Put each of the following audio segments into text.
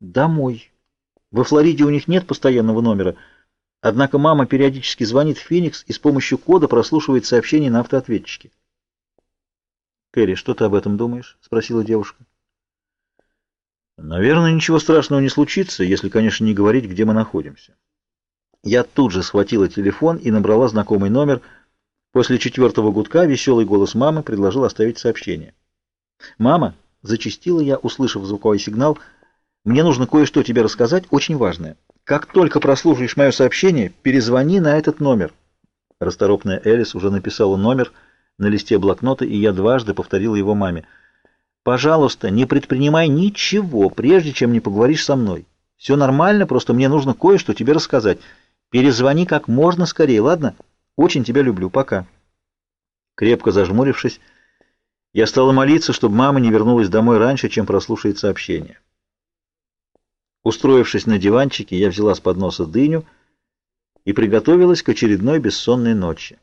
Домой. Во Флориде у них нет постоянного номера, однако мама периодически звонит в Феникс и с помощью кода прослушивает сообщения на автоответчике. «Кэрри, что ты об этом думаешь?» — спросила девушка. «Наверное, ничего страшного не случится, если, конечно, не говорить, где мы находимся». Я тут же схватила телефон и набрала знакомый номер. После четвертого гудка веселый голос мамы предложил оставить сообщение. «Мама!» — зачастила я, услышав звуковой сигнал. «Мне нужно кое-что тебе рассказать, очень важное. Как только прослушаешь мое сообщение, перезвони на этот номер». Расторопная Элис уже написала номер на листе блокнота, и я дважды повторила его маме. Пожалуйста, не предпринимай ничего, прежде чем не поговоришь со мной. Все нормально, просто мне нужно кое-что тебе рассказать. Перезвони как можно скорее, ладно? Очень тебя люблю. Пока. Крепко зажмурившись, я стала молиться, чтобы мама не вернулась домой раньше, чем прослушает сообщение. Устроившись на диванчике, я взяла с подноса дыню и приготовилась к очередной бессонной ночи.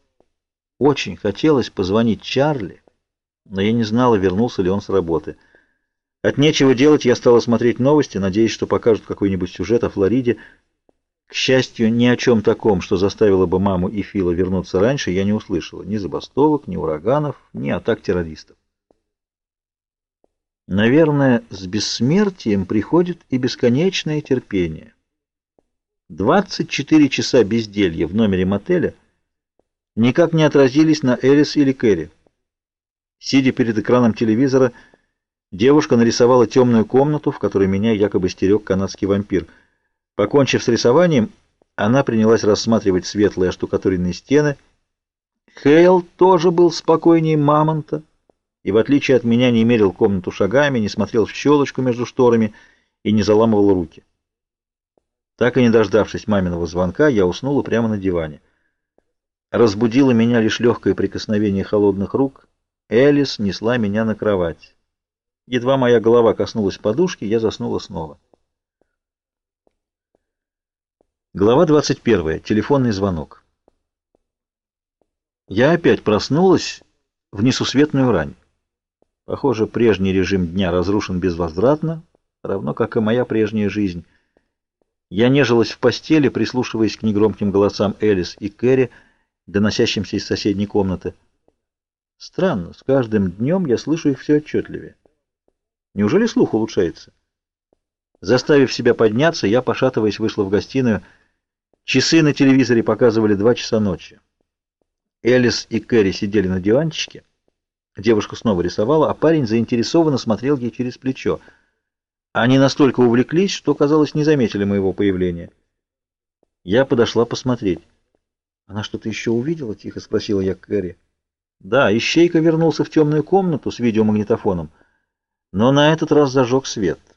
Очень хотелось позвонить Чарли, но я не знала, вернулся ли он с работы. От нечего делать я стала смотреть новости, надеясь, что покажут какой-нибудь сюжет о Флориде. К счастью, ни о чем таком, что заставило бы маму и Фила вернуться раньше, я не услышала. Ни забастовок, ни ураганов, ни атак террористов. Наверное, с бессмертием приходит и бесконечное терпение. 24 часа безделья в номере мотеля никак не отразились на Элис или Кэрри. Сидя перед экраном телевизора, девушка нарисовала темную комнату, в которой меня якобы стерег канадский вампир. Покончив с рисованием, она принялась рассматривать светлые оштукатуренные стены. Хейл тоже был спокойнее мамонта, и в отличие от меня не мерил комнату шагами, не смотрел в щелочку между шторами и не заламывал руки. Так и не дождавшись маминого звонка, я уснула прямо на диване. Разбудило меня лишь легкое прикосновение холодных рук — Элис несла меня на кровать. Едва моя голова коснулась подушки, я заснула снова. Глава 21. Телефонный звонок. Я опять проснулась в несусветную рань. Похоже, прежний режим дня разрушен безвозвратно, равно как и моя прежняя жизнь. Я нежилась в постели, прислушиваясь к негромким голосам Элис и Кэрри, доносящимся из соседней комнаты. Странно, с каждым днем я слышу их все отчетливее. Неужели слух улучшается? Заставив себя подняться, я, пошатываясь, вышла в гостиную. Часы на телевизоре показывали два часа ночи. Элис и Кэрри сидели на диванчике. Девушка снова рисовала, а парень заинтересованно смотрел ей через плечо. Они настолько увлеклись, что, казалось, не заметили моего появления. Я подошла посмотреть. «Она что-то еще увидела?» — тихо спросила я Кэрри. Да, Ищейка вернулся в темную комнату с видеомагнитофоном, но на этот раз зажег свет —